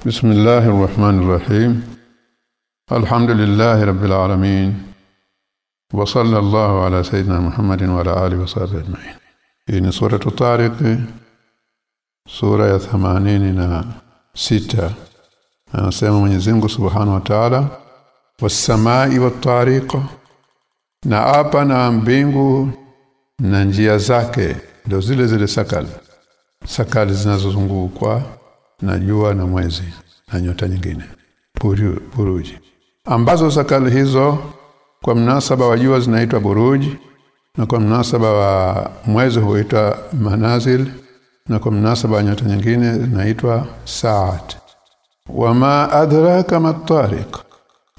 بسم الله الرحمن الرحيم الحمد لله رب العالمين وصلى الله على سيدنا محمد وعلى اله وصحبه اجمعين hii سوره الطارق sura ya 86 anasema Mwenyezi Mungu Subhanahu wa Ta'ala was-samai wat-tariq na hapa na mbingu na njia zake ndio zile zile sakali sakali zinazozungukwa na jua na mwezi na nyota nyingine. Buru, buruji. Ambazo sakali hizo kwa mnasaba wa jua zinaitwa buruji na kwa mnasaba wa mwezi huitwa manazil na kwa mnasaba wa nyota nyingine zinaitwa saat wama adraka matariq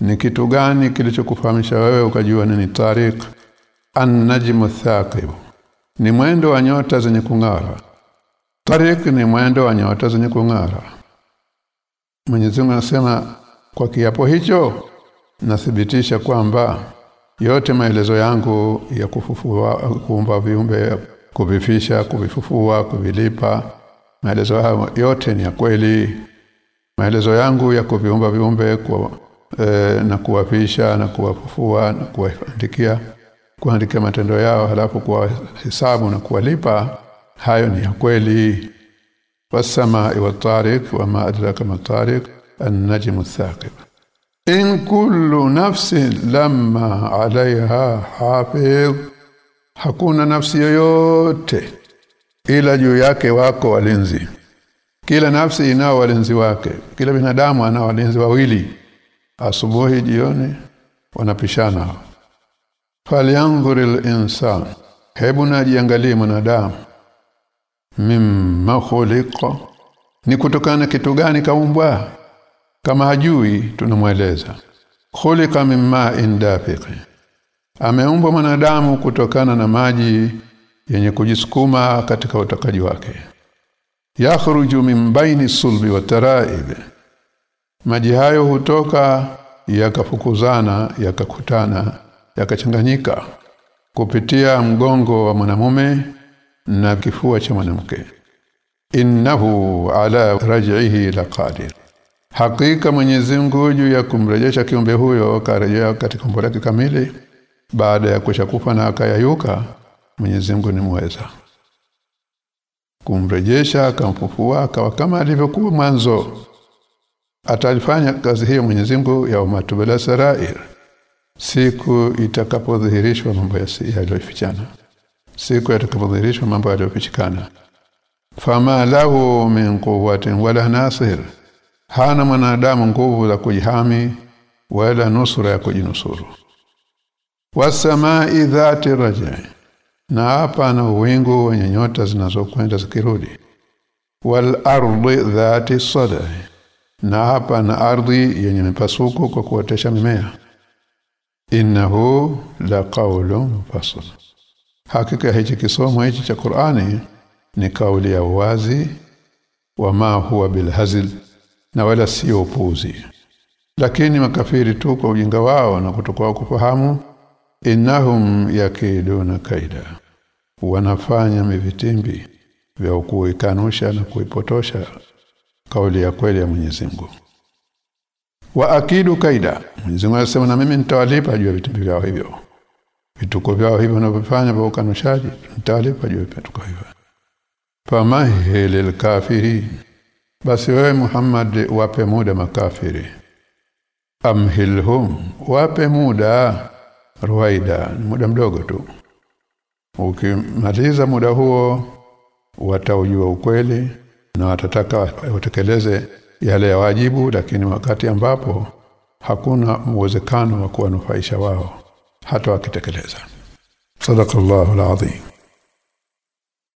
ni kitu gani kilichokufahamisha wewe ukajua nini tariq? An-najmu thaqib ni mwendo wa nyota zenye kung'ara tariq ni mwendo wa nyota zenye kung'ara. Mwenyezi Mungu anasema kwa kiapo hicho nathibitisha kwamba yote maelezo yangu ya kufufua kuumba viumbe kuvifisha kuvifufua kuvilipa maelezo hayo yote ni ya kweli. Maelezo yangu ya kuviumba viumbe kwa e, na kuwafisha na kuwafufua na kuwaandikia kuandikia matendo yao halafu kwa hesabu na kuwalipa hayo ni kweli. Wasamaa wa tariq wa ma adraka ma tariq an-najm ath-thaqib in kullu nafsin lamma 'alayha hafiz hakuna nafsi yoyote ila juu yake wako walinzi. Kila nafsi inao walinzi wake. Kila binadamu ana walinzi wawili. Asubuhi jioni wanapishana. Falyanzuril insan hebu najiangalie mwanadamu mimma khuliqa. Ni kutokana kitu gani kaumbwa? Kama hajui tunamweleza. Khuliqa mimma indafiqi ameumbwa mwanadamu kutokana na maji yenye kujisukuma katika utakaji wake. Yakhruju min baini sulbi wa taraib. Maji hayo hutoka yakafukuzana yakakutana yakachanganyika kupitia mgongo wa mwanamume na kifua cha mwanamke. Innahu ala raj'ihi laqadir. Hakika Mwenyezi Mungu juu ya kumrejesha kiumbe huyo karejea katika umbo lake kamili. Baada ya kushakufa na akayayuka Mwenyezi Mungu ni muweza kumrejesha akamfufua akawa kama alivyokuwa mwanzo. Atalifanya kazi hiyo Mwenyezi Mungu ya umatubela sarair. Siku itakapodhihirishwa mambo yaliyofichana siku yatakapodhihirishwa mambo yaliyofichikana fama lahu min quwwatin wala nasir. Hana mwanadamu nguvu za kujihami wala nusura ya kujinusuru. Wasamai dhati raja na hapa na wingu wenye nyota zinazokwenda zikirudi. Wal ardi dhati sada na hapa na ardhi yenye mipasuko kwa kuotesha mimea. Innahu la qawlun fasl hakika hichi kisomo hichi cha Qur'ani ni kauli ya wazi wa ma huwa bilhazil na wala sio upuzi. Lakini makafiri tu kwa ujinga wao na kutokuwa kufahamu innahum yakiduna kaida. Wanafanya mivitimbi vya kuikanusha na kuipotosha kauli ya kweli ya Mwenyezi Mungu. Wa akidu kaida. Mwenyezi Mungu anasema na mimi nitawalipa juu ya vitimbi vyao hivyo vituko vyao hivyo wanavyofanya vya ukanushaji nitawalipa juu vituko hivyo famahilil kafiri basi wewe Muhammad wape muda makafiri. Amhilhum wape muda ruwaida muda mdogo tu. Ukimaliza muda huo wataujua ukweli na watataka watekeleze yale ya wajibu lakini wakati ambapo hakuna uwezekano wa kuwanufaisha wao حتى وقتك الهزار. صدق الله العظيم.